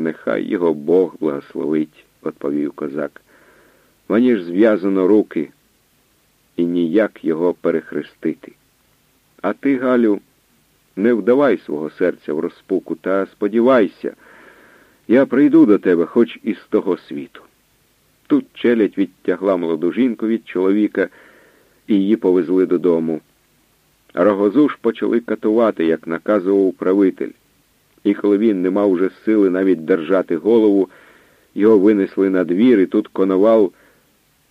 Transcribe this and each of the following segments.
Нехай його Бог благословить, відповів козак. Мені ж зв'язано руки і ніяк його перехрестити. А ти, Галю, не вдавай свого серця в розпуку та сподівайся, я прийду до тебе хоч із того світу. Тут челядь відтягла молоду жінку від чоловіка і її повезли додому. Рогозу ж почали катувати, як наказував управитель. І коли він не мав уже сили навіть держати голову, його винесли на двір, і тут коновал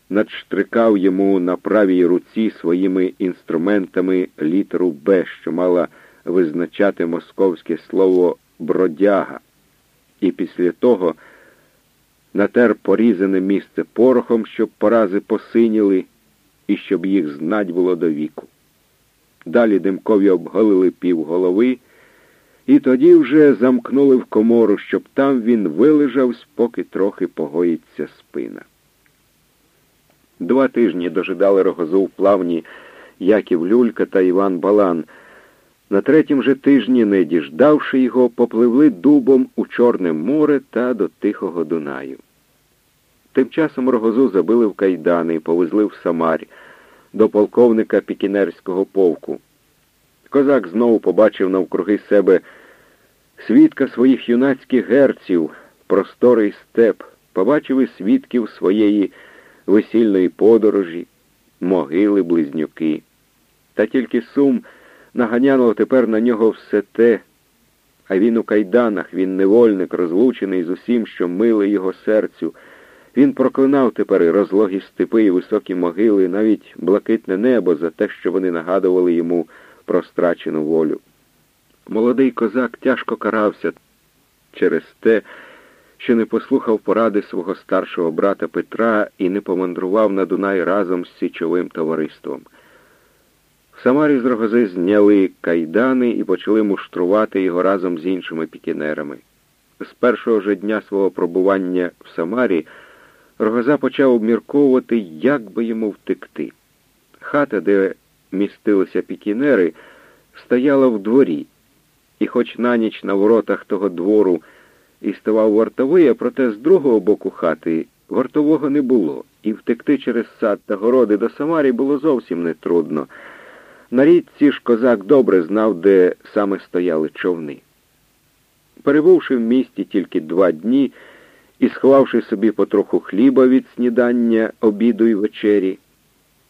надштрикав йому на правій руці своїми інструментами літеру Б, що мала визначати московське слово бродяга. І після того натер порізане місце порохом, щоб порази посиніли і щоб їх знать було до віку. Далі димкові обголили півголови, і тоді вже замкнули в комору, щоб там він вилежав, поки трохи погоїться спина. Два тижні дожидали рогозу в плавні Яків Люлька та Іван Балан. На третім же тижні, не діждавши його, попливли дубом у Чорне море та до Тихого Дунаю. Тим часом рогозу забили в кайдани і повезли в Самарь до полковника Пікінерського полку. Козак знову побачив навкруги себе свідка своїх юнацьких герців, просторий степ, побачив і свідків своєї весільної подорожі, могили, близнюки. Та тільки сум наганяло тепер на нього все те, а він у кайданах, він невольник, розлучений з усім, що миле його серцю. Він проклинав тепер і розлогі степи, і високі могили, навіть блакитне небо за те, що вони нагадували йому про страчену волю. Молодий козак тяжко карався через те, що не послухав поради свого старшого брата Петра і не помандрував на Дунай разом з січовим товариством. В Самарі з рогози зняли кайдани і почали муштрувати його разом з іншими пікінерами. З першого ж дня свого пробування в Самарі Рогоза почав обмірковувати, як би йому втекти. Хата, де містилися пікінери, стояла в дворі, і хоч на ніч на воротах того двору і ставав вартовий, а проте з другого боку хати вартового не було, і втекти через сад та городи до Самарі було зовсім нетрудно. На річці ж козак добре знав, де саме стояли човни. Перебувши в місті тільки два дні і сховавши собі потроху хліба від снідання, обіду і вечері,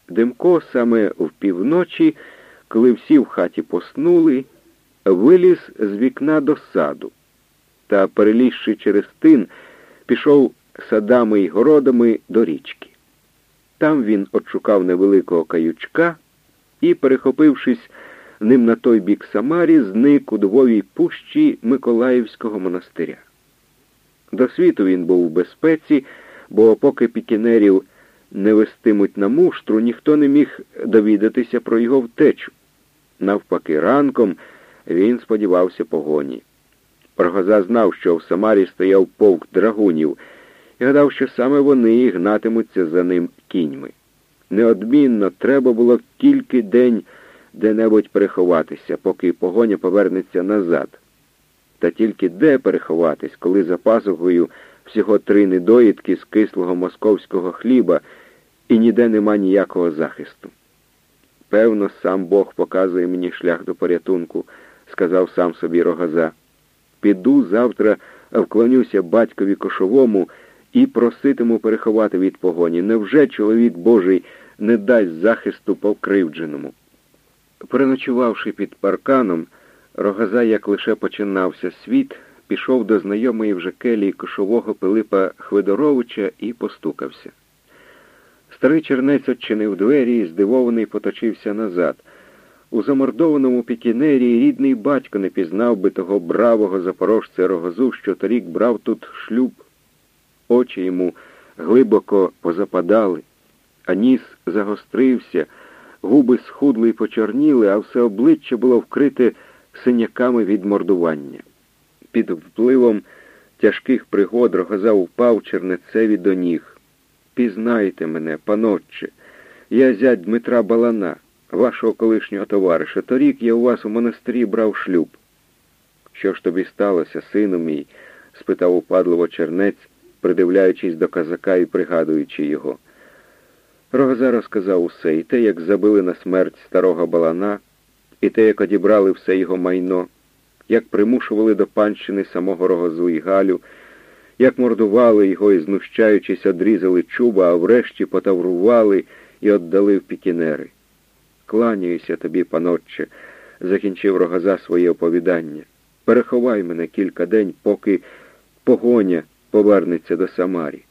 Демко саме в півночі, коли всі в хаті поснули, виліз з вікна до саду та, перелізши через тин, пішов садами й городами до річки. Там він отшукав невеликого каючка і, перехопившись ним на той бік Самарі, зник у двовій пущі Миколаївського монастиря. До світу він був у безпеці, бо поки пікінерів не вестимуть на муштру, ніхто не міг довідатися про його втечу. Навпаки, ранком він сподівався погоні. Рогоза знав, що в Самарі стояв полк драгунів, і гадав, що саме вони гнатимуться за ним кіньми. Неодмінно треба було тільки день де-небудь переховатися, поки погоня повернеться назад. Та тільки де переховатись, коли за пасухою всього три недоїдки з кислого московського хліба і ніде нема ніякого захисту. Певно, сам Бог показує мені шлях до порятунку, сказав сам собі рогаза. Піду завтра, вклонюся батькові кошовому і проситиму переховати від погоні. Невже чоловік Божий не дасть захисту покривдженому? Переночувавши під парканом, рогаза, як лише починався світ, пішов до знайомої вже келії кошового Пилипа Хвидоровича і постукався. Старий чернець очинив двері і здивований поточився назад. У замордованому пікінері рідний батько не пізнав би того бравого запорожця рогозу, що торік брав тут шлюб. Очі йому глибоко позападали, а ніс загострився, губи схудли й почорніли, а все обличчя було вкрите синяками від мордування. Під впливом тяжких пригод рогоза впав чернецеві до ніг. Пізнайте мене, панотче, я зять Дмитра Балана вашого колишнього товариша. Торік я у вас у монастирі брав шлюб. Що ж тобі сталося, сину мій? спитав упадливо чернець, придивляючись до казака і пригадуючи його. Рогоза розказав усе, і те, як забили на смерть старого балана, і те, як одібрали все його майно, як примушували до панщини самого рогозу і Галю, як мордували його і, знущаючись, одрізали чуба, а врешті потаврували і отдали в пікінери. Кланяюся тобі, панотче, закінчив рогоза своє оповідання. Переховай мене кілька день, поки погоня повернеться до Самарі.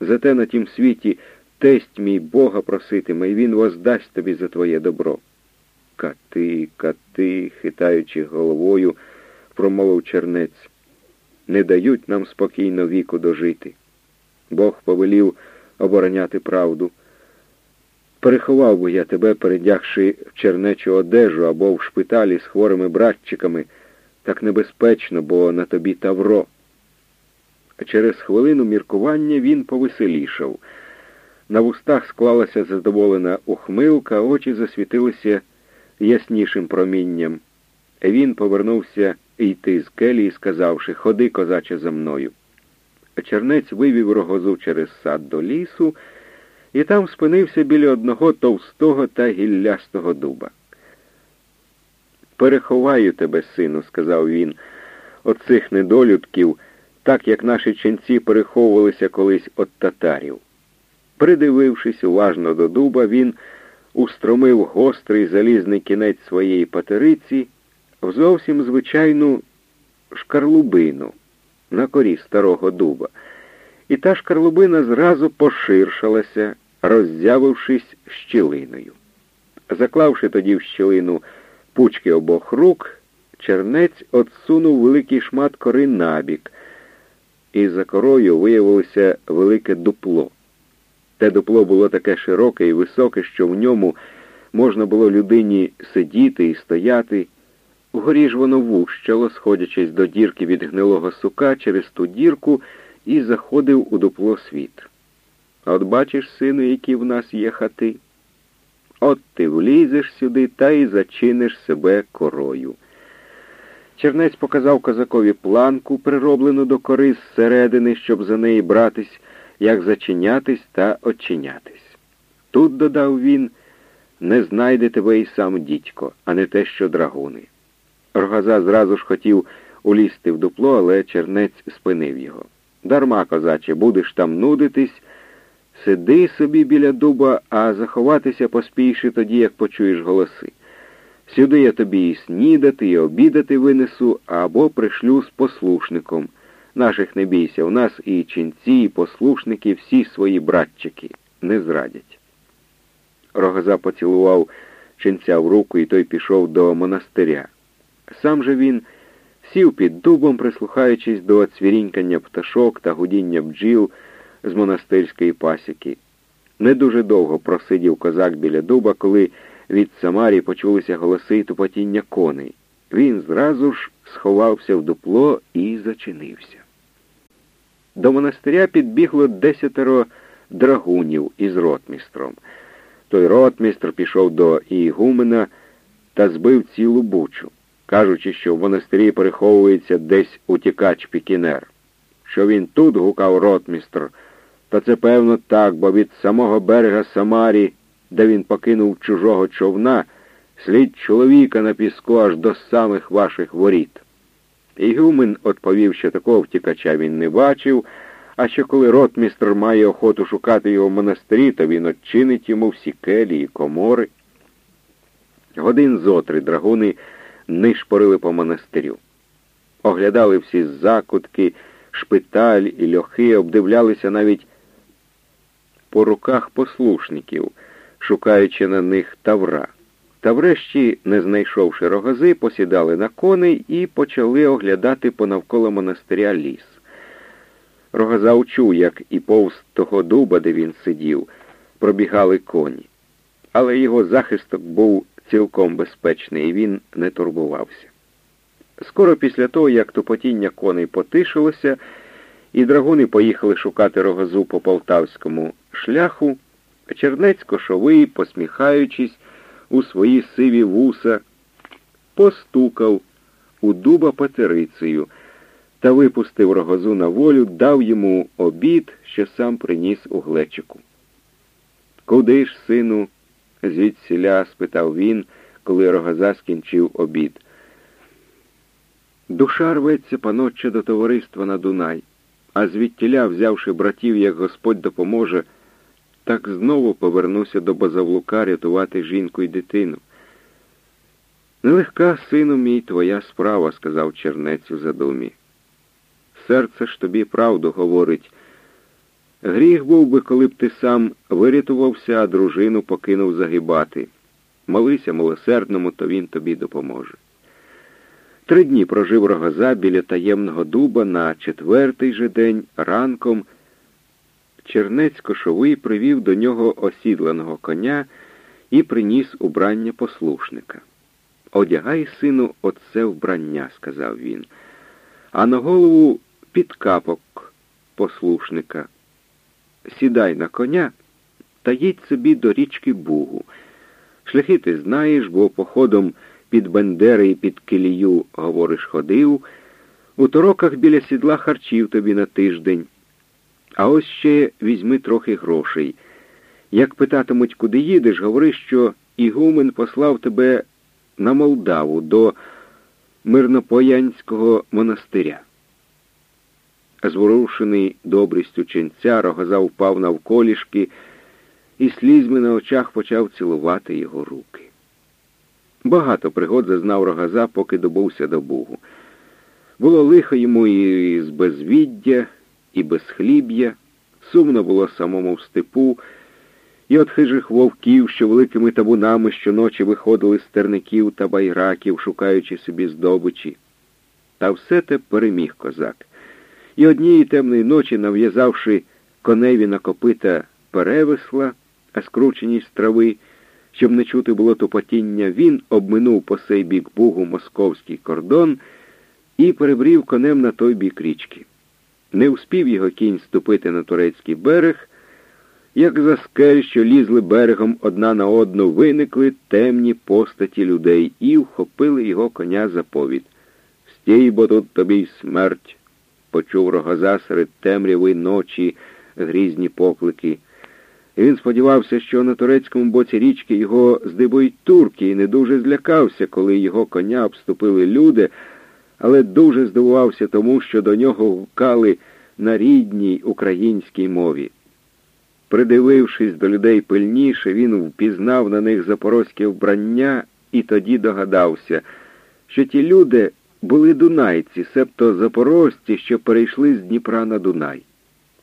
Зате на тім світі тесть мій Бога проситиме, і він воздасть тобі за твоє добро. Кати, кати, хитаючи головою, промовив чернець, не дають нам спокійно віку дожити. Бог повелів обороняти правду. Переховав би я тебе, передягши в чернечу одежу або в шпиталі з хворими братчиками, так небезпечно, бо на тобі тавро. Через хвилину міркування він повеселішав. На вустах склалася задоволена ухмилка, очі засвітилися яснішим промінням. Він повернувся йти з келії, сказавши Ходи, козаче, за мною. Чернець вивів рогозу через сад до лісу і там спинився біля одного товстого та гіллястого дуба. Переховаю тебе, сину, сказав він, оцих недолюдків, так як наші ченці переховувалися колись від татарів. Придивившись уважно до дуба, він устромив гострий залізний кінець своєї патериці в зовсім звичайну шкарлубину на корі старого дуба. І та шкарлубина зразу поширшалася, роззявившись щілиною. Заклавши тоді в щілину пучки обох рук, чернець отсунув великий шмат кори набік, і за корою виявилося велике дупло. Те дупло було таке широке і високе, що в ньому можна було людині сидіти і стояти. Вгорі ж воно вущало, сходячись до дірки від гнилого сука через ту дірку, і заходив у дупло світ. От бачиш, сину, які в нас є хати. От ти влізеш сюди та й зачиниш себе корою. Чернець показав козакові планку, прироблену до кори зсередини, щоб за неї братись, як зачинятись та очинятись. Тут, додав він, не знайде тебе і сам дідько, а не те, що драгуни. Рогаза зразу ж хотів улізти в дупло, але чернець спинив його. Дарма, козаче, будеш там нудитись, сиди собі біля дуба, а заховатися поспійши тоді, як почуєш голоси. Сюди я тобі і снідати, і обідати винесу, або пришлю з послушником. Наших не бійся, у нас і ченці, і послушники, всі свої братчики не зрадять. Рогоза поцілував ченця в руку, і той пішов до монастиря. Сам же він сів під дубом, прислухаючись до цвірінькання пташок та гудіння бджіл з монастирської пасіки. Не дуже довго просидів козак біля дуба, коли від Самарі почулися голоси й тупотіння коней. Він зразу ж сховався в дупло і зачинився. До монастиря підбігло десятеро драгунів із ротмістром. Той ротмістр пішов до Ігумена та збив цілу бучу кажучи, що в монастирі переховується десь утікач Пікінер. Що він тут, гукав ротмістр, то це певно так, бо від самого берега Самарі, де він покинув чужого човна, слід чоловіка на піску аж до самих ваших воріт. Ігумен відповів, що такого втікача він не бачив, а що коли ротмістр має охоту шукати його в монастирі, то він odчинить йому всі келі і комори. Годин зотри драгуни нишпорили по монастирю. Оглядали всі закутки, шпиталь і льохи, обдивлялися навіть по руках послушників, шукаючи на них тавра. Та врешті, не знайшовши рогази, посідали на коней і почали оглядати понавколо монастиря ліс. Рогаза учув, як і повз того дуба, де він сидів, пробігали коні. Але його захисток був цілком безпечний, і він не турбувався. Скоро після того, як тупотіння коней потишилося, і драгуни поїхали шукати рогозу по полтавському шляху, чернець кошовий, посміхаючись у свої сиві вуса, постукав у дуба патерицею, та випустив рогозу на волю, дав йому обід, що сам приніс у глечику. Куди ж, сину? Звідсіля? спитав він, коли рогоза скінчив обід. Душа рветься, панотче, до товариства на Дунай, а звідтіля, взявши братів, як Господь допоможе, так знову повернуся до Базавлука рятувати жінку і дитину. Нелегка, сину мій, твоя справа, сказав чернець у задумі. Серце ж тобі правду говорить. Гріх був би, коли б ти сам вирятувався, а дружину покинув загибати. Молися милосердному, то він тобі допоможе. Три дні прожив рогоза біля таємного дуба на четвертий же день ранком. Чернець кошовий привів до нього осідланого коня і приніс убрання послушника. Одягай, сину, оце вбрання, сказав він, а на голову підкапок послушника. Сідай на коня та їдь собі до річки Бугу. Шляхи ти знаєш, бо походом під Бендери і під Килію, говориш, ходив, у тороках біля сідла харчів тобі на тиждень. А ось ще візьми трохи грошей. Як питатимуть, куди їдеш, говори, що Ігумен послав тебе на Молдаву до Мирнопоянського монастиря. Зворушений добрістю ченця, рогоза впав навколішки і слізьми на очах почав цілувати його руки. Багато пригод зазнав рогоза, поки добувся до Бугу. Було лихо йому і з безвіддя, і без хліб'я, сумно було самому в степу, і от хижих вовків, що великими табунами щоночі виходили з терників та байраків, шукаючи собі здобичі. Та все те переміг козак. І однієї темної ночі, нав'язавши коневі на копита перевесла, а скручені з трави, щоб не чути було тупотіння, він обминув по сей бік бугу московський кордон і перебрів конем на той бік річки. Не успів його кінь ступити на турецький берег, як за скель, що лізли берегом одна на одну, виникли темні постаті людей і вхопили його коня за повід. Стій, бо тут тобі й смерть, почув рогоза серед темряви ночі грізні поклики. Він сподівався, що на турецькому боці річки його здивують турки, і не дуже злякався, коли його коня обступили люди, але дуже здивувався тому, що до нього гукали на рідній українській мові. Придивившись до людей пильніше, він впізнав на них запорозьке вбрання і тоді догадався, що ті люди були дунайці, себто запорожці, що перейшли з Дніпра на Дунай.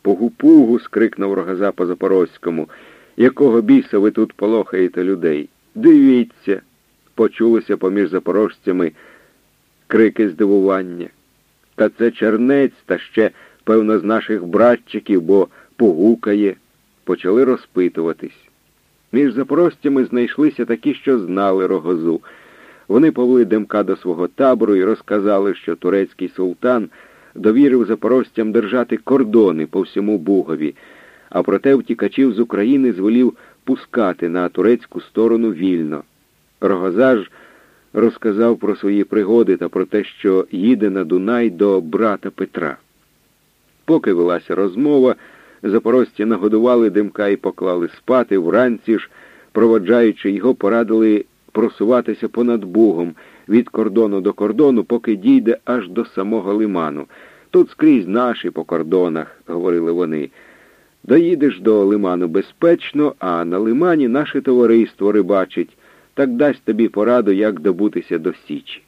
Пугу-пугу, скрикнув рогаза по запорозькому, якого біса ви тут полохаєте людей. Дивіться, почулося поміж запорожцями крики здивування. Та це чернець, та ще, певно, з наших братчиків, бо погукає. Почали розпитуватись. Між запорожцями знайшлися такі, що знали рогозу. Вони повели Демка до свого табору і розказали, що турецький султан довірив запорожцям держати кордони по всьому Бугові, а проте втікачів з України звелів пускати на турецьку сторону вільно. Рогоза ж розказав про свої пригоди та про те, що їде на Дунай до брата Петра. Поки велася розмова, запорожці нагодували димка і поклали спати, вранці ж, проводжаючи його, порадили просуватися понад Бугом від кордону до кордону, поки дійде аж до самого лиману. Тут скрізь наші по кордонах, говорили вони. Доїдеш до лиману безпечно, а на лимані наше товариство рибачить, так дасть тобі пораду, як добутися до Січі.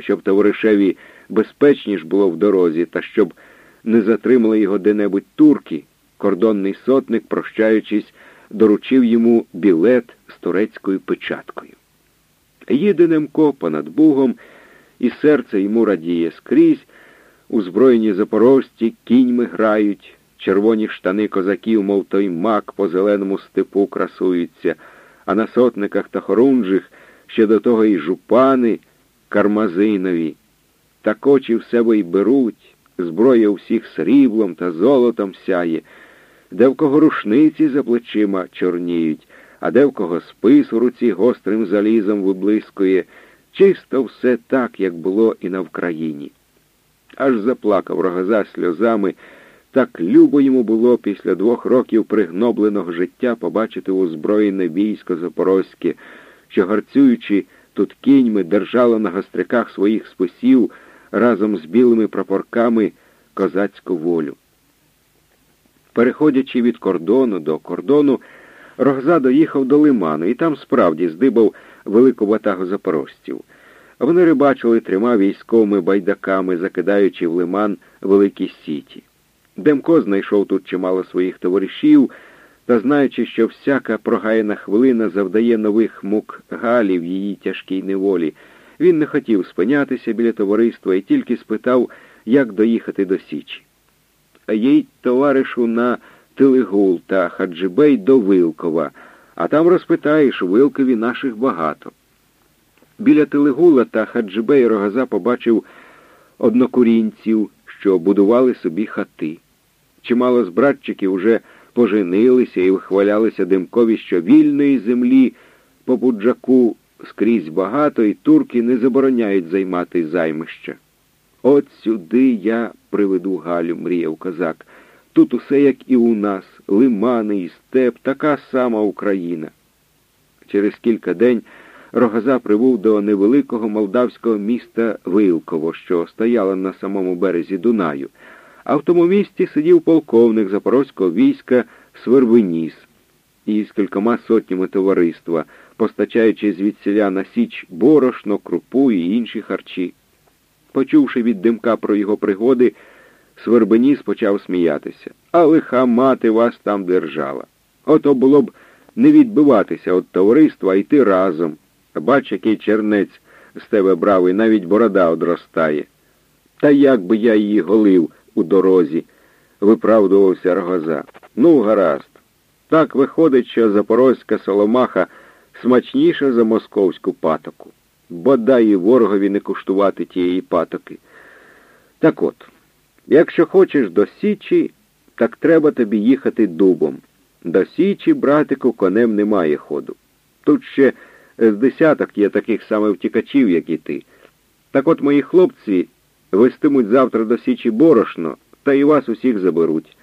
Щоб товаришеві безпечніш було в дорозі, та щоб не затримали його де-небудь турки, кордонний сотник, прощаючись, доручив йому білет з турецькою печаткою. Їде Немко понад Бугом, і серце йому радіє скрізь, узброєні запорожці кіньми грають, червоні штани козаків, мов той мак по зеленому степу красуються, а на сотниках та хорунжих ще до того й жупани кармазинові. Так очі в себе й беруть, зброя у всіх сріблом та золотом сяє, де в кого рушниці за плечима чорніють, а де в кого спис у руці гострим залізом виблискує, чисто все так, як було і на Вкраїні. Аж заплакав рогоза сльозами. Так любо йому було після двох років пригнобленого життя побачити озброєне військо Запорозьке, що, гарцюючи тут кіньми, держало на гостряках своїх списів разом з білими прапорками козацьку волю. Переходячи від кордону до кордону, Рогза доїхав до лиману і там справді здибав велику ватагу запорожців. Вони рибачили трьома військовими байдаками, закидаючи в лиман великі сіті. Демко знайшов тут чимало своїх товаришів, та знаючи, що всяка прогаяна хвилина завдає нових мук Галі в її тяжкій неволі, він не хотів спинятися біля товариства і тільки спитав, як доїхати до Січі. А їй товаришу на Тилигул та Хаджибей до Вилкова, а там розпитаєш, Вилкові наших багато. Біля Телегула та Хаджибей Рогаза побачив однокурінців, що будували собі хати. Чимало з братчиків уже поженилися і вихвалялися димкові, що вільної землі по буджаку скрізь багато, і турки не забороняють займати займища. От сюди я приведу Галю, мріяв козак. Тут усе як і у нас, лимани і степ, така сама Україна. Через кілька день Рогоза прибув до невеликого молдавського міста Вилково, що стояло на самому березі Дунаю. А в тому місті сидів полковник запорозького війська Свербеніс із кількома сотнями товариства, постачаючи звідсіля на січ борошно, крупу і інші харчі. Почувши від димка про його пригоди, Свербеніс почав сміятися. А лиха мати вас там держала. Ото було б не відбиватися від товариства, йти разом. Бач, який чернець з тебе бравий, навіть борода одростає. Та як би я її голив у дорозі, виправдувався Рогоза. Ну, гаразд. Так виходить, що запорозька соломаха смачніша за московську патоку. Бодай і ворогові не куштувати тієї патоки. Так от, якщо хочеш до Січі, так треба тобі їхати дубом. До Січі, братику, конем немає ходу. Тут ще з десяток є таких саме втікачів, як і ти. Так от мої хлопці вестимуть завтра до Січі борошно, та і вас усіх заберуть.